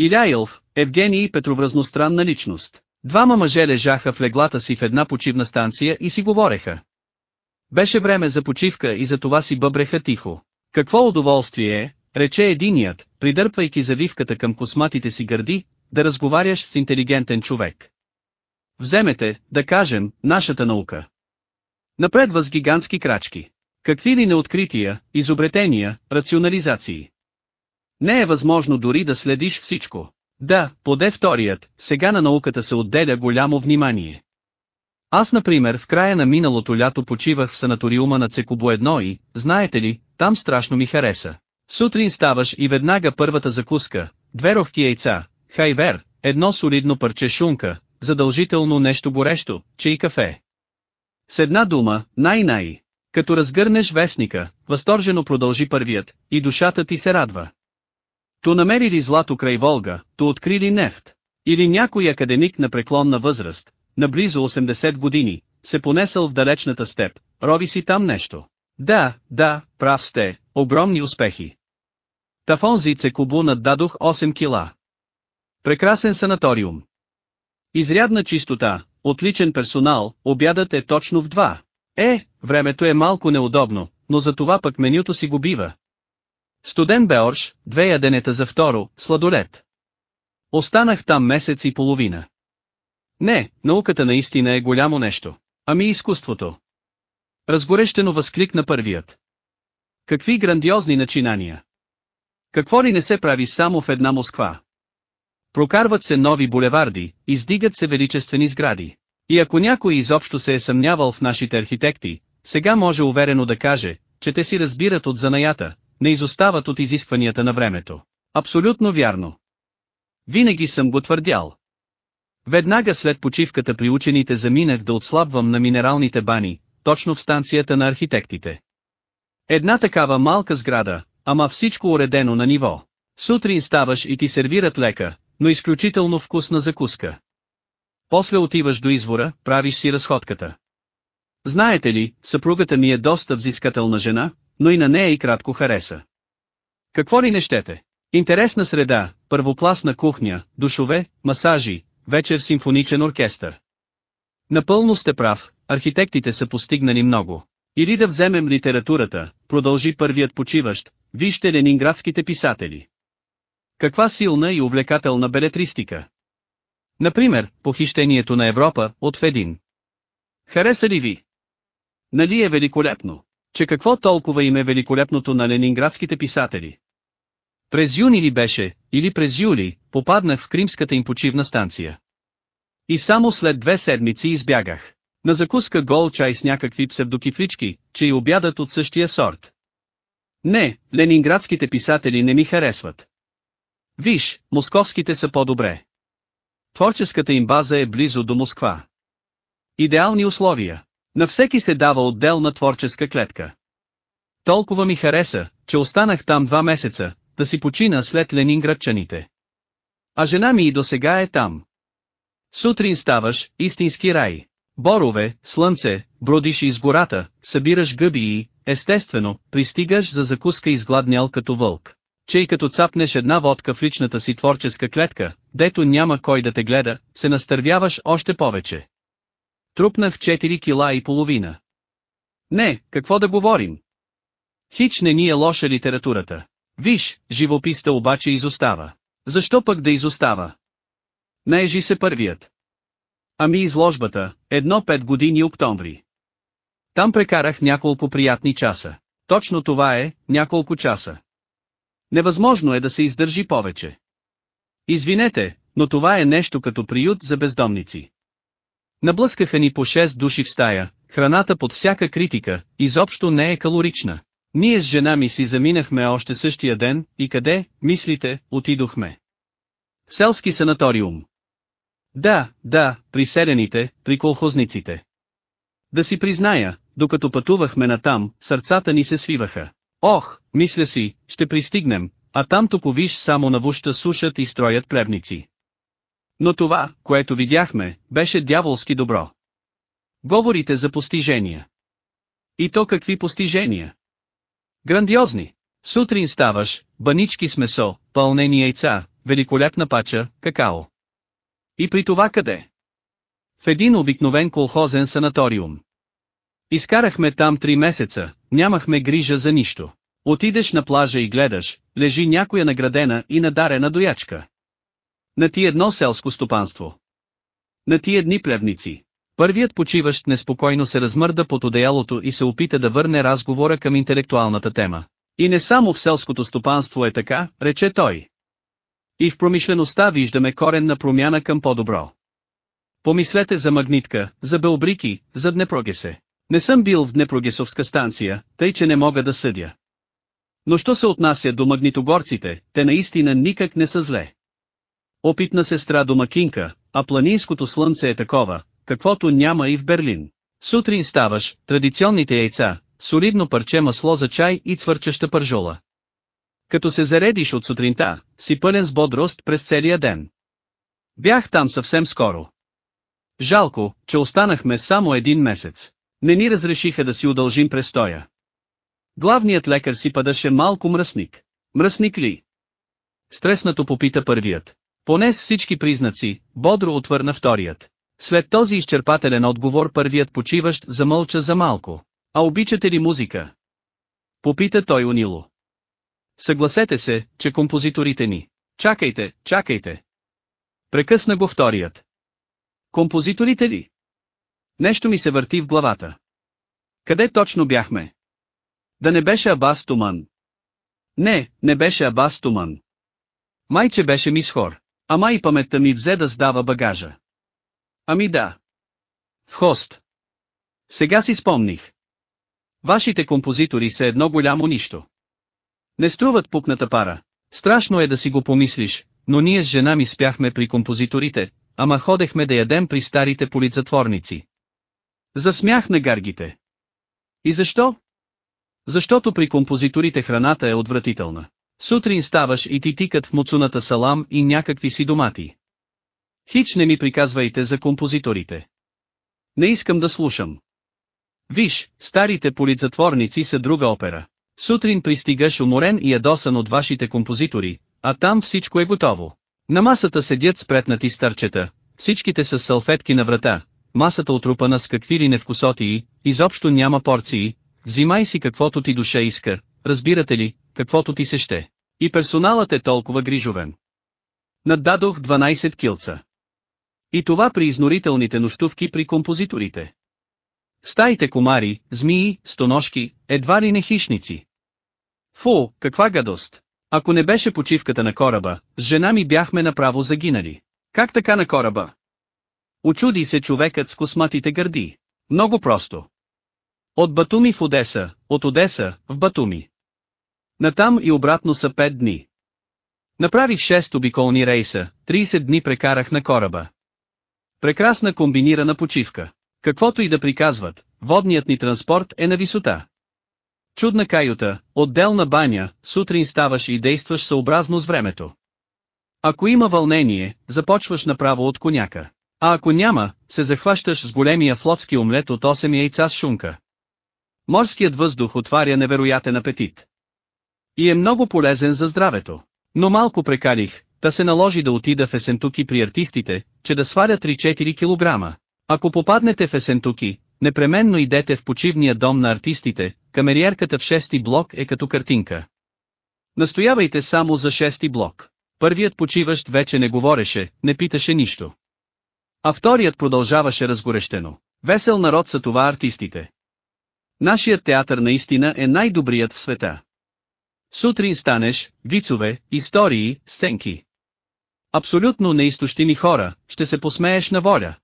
Иляилов, Евгений Петров разностранна личност. Двама мъже лежаха в леглата си в една почивна станция и си говореха. Беше време за почивка и за това си бъбреха тихо. Какво удоволствие е, рече единият, придърпвайки завивката към косматите си гърди, да разговаряш с интелигентен човек. Вземете, да кажем, нашата наука. Напредва с гигантски крачки. Какви ли неоткрития, изобретения, рационализации. Не е възможно дори да следиш всичко. Да, поде вторият, сега на науката се отделя голямо внимание. Аз например в края на миналото лято почивах в санаториума на Цекобо 1 и, знаете ли, там страшно ми хареса. Сутрин ставаш и веднага първата закуска, две рохки яйца, хайвер, едно солидно парче шунка, задължително нещо горещо, че и кафе. С една дума, най-най. Като разгърнеш вестника, възторжено продължи първият, и душата ти се радва. То намерили злато край Волга, то открили нефт. Или някой академик на преклонна възраст, на близо 80 години, се понесъл в далечната степ, рови си там нещо. Да, да, прав сте, огромни успехи. Тафонзи Цекубу наддадох 8 кила. Прекрасен санаториум. Изрядна чистота, отличен персонал, обядът е точно в 2. Е, времето е малко неудобно, но за това пък менюто си го бива. Студен беорш, две яденета за второ, сладолет. Останах там месец и половина. Не, науката наистина е голямо нещо. Ами изкуството. Разгорещено възкликна първият. Какви грандиозни начинания. Какво ли не се прави само в една Москва? Прокарват се нови булеварди, издигат се величествени сгради. И ако някой изобщо се е съмнявал в нашите архитекти, сега може уверено да каже, че те си разбират от занаята, не изостават от изискванията на времето. Абсолютно вярно. Винаги съм го твърдял. Веднага след почивката при учените заминах да отслабвам на минералните бани, точно в станцията на архитектите. Една такава малка сграда, ама всичко уредено на ниво. Сутрин ставаш и ти сервират лека, но изключително вкусна закуска. После отиваш до извора, правиш си разходката. Знаете ли, съпругата ми е доста взискателна жена, но и на нея и кратко хареса. Какво ли не щете? Интересна среда, първокласна кухня, душове, масажи, вечер симфоничен оркестър. Напълно сте прав, архитектите са постигнали много. Или да вземем литературата, продължи първият почиващ, вижте ленинградските писатели. Каква силна и увлекателна белетристика. Например, похищението на Европа, от Федин. Хареса ли ви? Нали е великолепно? Че какво толкова им е великолепното на ленинградските писатели? През юни ли беше, или през юли, попаднах в кримската им почивна станция. И само след две седмици избягах. На закуска гол чай с някакви псевдокифлички, че и обядат от същия сорт. Не, ленинградските писатели не ми харесват. Виж, московските са по-добре. Творческата им база е близо до Москва. Идеални условия. На всеки се дава отделна творческа клетка. Толкова ми хареса, че останах там два месеца, да си почина след ленинградчаните. А жена ми и до сега е там. Сутрин ставаш, истински рай. Борове, слънце, бродиш из гората, събираш гъби и, естествено, пристигаш за закуска изгладнял като вълк. Че и като цапнеш една водка в личната си творческа клетка, дето няма кой да те гледа, се настървяваш още повече. Трупнах 4 кила и половина. Не, какво да говорим. Хич не ни е лоша литературата. Виж, живописта обаче изостава. Защо пък да изостава? Наежи се първият. Ами изложбата, едно пет години октомври. Там прекарах няколко приятни часа. Точно това е, няколко часа. Невъзможно е да се издържи повече. Извинете, но това е нещо като приют за бездомници. Наблъскаха ни по 6 души в стая, храната под всяка критика, изобщо не е калорична. Ние с жена ми си заминахме още същия ден, и къде, мислите, отидохме. Селски санаториум. Да, да, при селените, при колхозниците. Да си призная, докато пътувахме натам, сърцата ни се свиваха. Ох, мисля си, ще пристигнем, а там топовиш само на вуща сушат и строят плевници. Но това, което видяхме, беше дяволски добро. Говорите за постижения. И то какви постижения? Грандиозни. Сутрин ставаш, банички с месо, пълнени яйца, великолепна пача, какао. И при това къде? В един обикновен колхозен санаториум. Изкарахме там три месеца, нямахме грижа за нищо. Отидеш на плажа и гледаш, лежи някоя наградена и надарена доячка. На ти едно селско стопанство. На ти едни плевници. Първият почиващ неспокойно се размърда под одеялото и се опита да върне разговора към интелектуалната тема. И не само в селското стопанство е така, рече той. И в промишлеността виждаме коренна промяна към по-добро. Помислете за магнитка, за белбрики, за Днепрогесе. Не съм бил в Днепрогесовска станция, тъй че не мога да съдя. Но що се отнася до магнитогорците, те наистина никак не са зле. Опитна сестра домакинка, а планинското слънце е такова, каквото няма и в Берлин. Сутрин ставаш, традиционните яйца, солидно парче масло за чай и цвърчаща пържола. Като се заредиш от сутринта, си пълен с бодрост през целия ден. Бях там съвсем скоро. Жалко, че останахме само един месец. Не ни разрешиха да си удължим престоя. Главният лекар си падаше малко мръсник. Мръсник ли? Стреснато попита първият. Поне с всички признаци, бодро отвърна вторият. След този изчерпателен отговор първият почиващ замълча за малко. А обичате ли музика? Попита той унило. Съгласете се, че композиторите ни. Чакайте, чакайте. Прекъсна го вторият. Композиторите ли? Нещо ми се върти в главата. Къде точно бяхме? Да не беше Абас Туман. Не, не беше Абас Туман. Майче беше мисхор. Ама и паметта ми взе да сдава багажа. Ами да. В хост. Сега си спомних. Вашите композитори са едно голямо нищо. Не струват пукната пара. Страшно е да си го помислиш, но ние с жена ми спяхме при композиторите, ама ходехме да ядем при старите полицатворници. Засмях на гаргите. И защо? Защото при композиторите храната е отвратителна. Сутрин ставаш и ти тикат в муцуната салам и някакви си домати. Хич не ми приказвайте за композиторите. Не искам да слушам. Виж, старите полицатворници са друга опера. Сутрин пристигаш уморен и ядосан от вашите композитори, а там всичко е готово. На масата седят спретнати старчета, всичките с салфетки на врата, масата отрупана с какви ли невкусотии, изобщо няма порции, взимай си каквото ти душа иска, разбирате ли, каквото ти се ще. И персоналът е толкова грижовен. Наддадох 12 килца. И това при изнорителните нощувки при композиторите. Стаите комари, змии, стоношки, едва ли не хищници. Фу, каква гадост! Ако не беше почивката на кораба, с жена ми бяхме направо загинали. Как така на кораба? Очуди се човекът с косматите гърди. Много просто. От Батуми в Одеса, от Одеса, в Батуми. Натам и обратно са 5 дни. Направих 6 обиколни рейса, 30 дни прекарах на кораба. Прекрасна комбинирана почивка. Каквото и да приказват, водният ни транспорт е на висота. Чудна каюта, отделна баня, сутрин ставаш и действаш съобразно с времето. Ако има вълнение, започваш направо от коняка. А ако няма, се захващаш с големия флотски омлет от 8 яйца с шунка. Морският въздух отваря невероятен апетит. И е много полезен за здравето. Но малко прекалих, та се наложи да отида в Есентуки при артистите, че да сваря 3-4 кг. Ако попаднете в Есентуки, непременно идете в почивния дом на артистите, камериерката в шести блок е като картинка. Настоявайте само за шести блок. Първият почиващ вече не говореше, не питаше нищо. А вторият продължаваше разгорещено. Весел народ са това артистите. Нашият театър наистина е най-добрият в света. Сутрин станеш, вицове, истории, сценки. Абсолютно неизтощими хора, ще се посмееш на воля.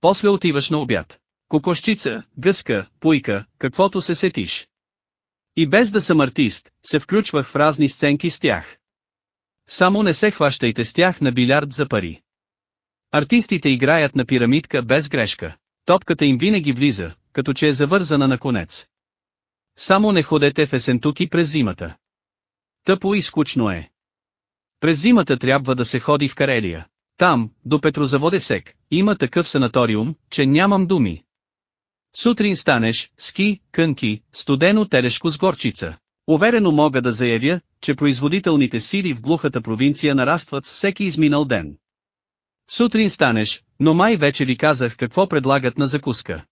После отиваш на обяд. Кокошчица, гъска, пуйка, каквото се сетиш. И без да съм артист, се включвах в разни сценки с тях. Само не се хващайте с тях на билярд за пари. Артистите играят на пирамидка без грешка. Топката им винаги влиза, като че е завързана на конец. Само не ходете в есентуки през зимата. Тъпо и скучно е. През зимата трябва да се ходи в Карелия. Там, до Петрозаводесек, има такъв санаториум, че нямам думи. Сутрин станеш, ски, кънки, студено телешко с горчица. Уверено мога да заявя, че производителните сили в глухата провинция нарастват с всеки изминал ден. Сутрин станеш, но май вече ви казах какво предлагат на закуска.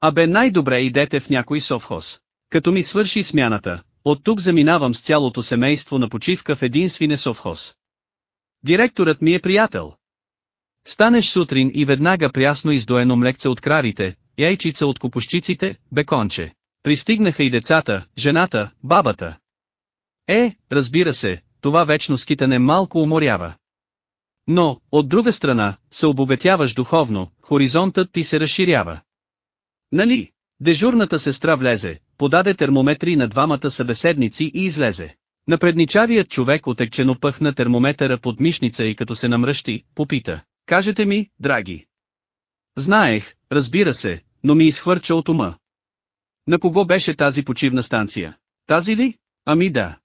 Абе най-добре идете в някой совхоз. Като ми свърши смяната, от тук заминавам с цялото семейство на почивка в един свинесовхоз. Директорът ми е приятел. Станеш сутрин и веднага прясно издоено млекце от крарите, яйчица от копущиците, беконче. Пристигнаха и децата, жената, бабата. Е, разбира се, това вечно скитане малко уморява. Но, от друга страна, се обогатяваш духовно, хоризонтът ти се разширява. Нали? Дежурната сестра влезе, подаде термометри на двамата събеседници и излезе. Напредничавият човек отекчено пъхна термометъра под мишница и като се намръщи, попита. Кажете ми, драги. Знаех, разбира се, но ми изхвърча от ума. На кого беше тази почивна станция? Тази ли? Ами да.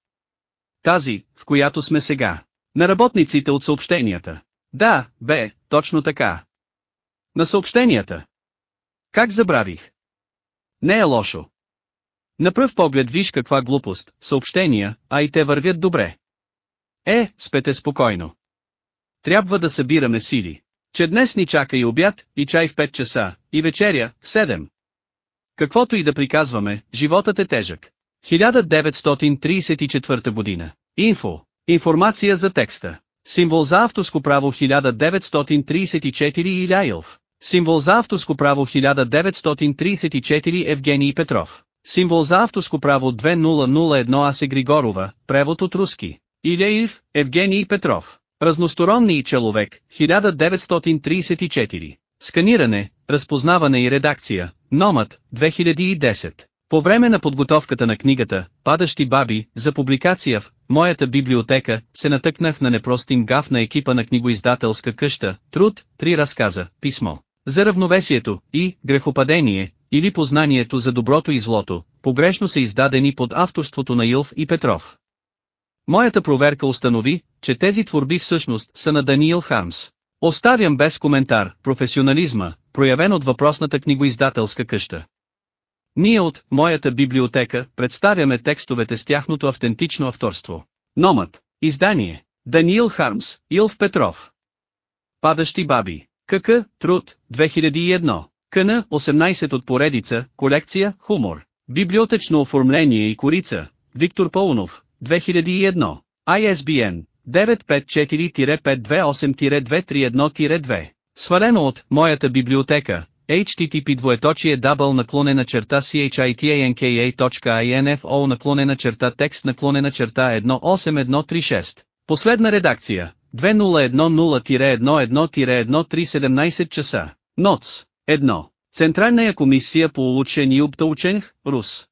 Тази, в която сме сега. На работниците от съобщенията. Да, бе, точно така. На съобщенията. Как забравих? Не е лошо. На пръв поглед виж каква глупост, съобщения, а и те вървят добре. Е, спете спокойно. Трябва да събираме сили. Че днес ни чака и обяд, и чай в 5 часа, и вечеря, в 7. Каквото и да приказваме, животът е тежък. 1934 година. Инфо. Информация за текста. Символ за авторско право 1934 Иляилов. Символ за авторско право 1934 Евгений Петров. Символ за авторско право 2001 Асе Григорова, превод от руски. Иляев, Евгений Петров. Разносторонни човек, 1934. Сканиране, разпознаване и редакция, Номът, 2010. По време на подготовката на книгата, Падащи баби, за публикация в моята библиотека, се натъкнах на непростим гаф на екипа на книгоиздателска къща, труд, три разказа, писмо. За равновесието и грехопадение, или познанието за доброто и злото, погрешно са издадени под авторството на Илф и Петров. Моята проверка установи, че тези творби всъщност са на Даниил Хармс. Оставям без коментар професионализма, проявен от въпросната книгоиздателска къща. Ние от моята библиотека представяме текстовете с тяхното автентично авторство. Номът, издание, Даниил Хармс, Илф Петров. Падащи баби, КК, труд, 2001, КН, 18 от поредица, колекция, хумор, библиотечно оформление и корица, Виктор Паунов, 2001, ISBN, 954-528-231-2. Свалено от моята библиотека, http двоеточие дабл наклонена черта chitanka.info наклонена черта текст наклонена черта 18136. Последна редакция. 2010-11-1317 часа. НОЦ. 1. Центральная комиссия по улучшению Птаученх, Рус.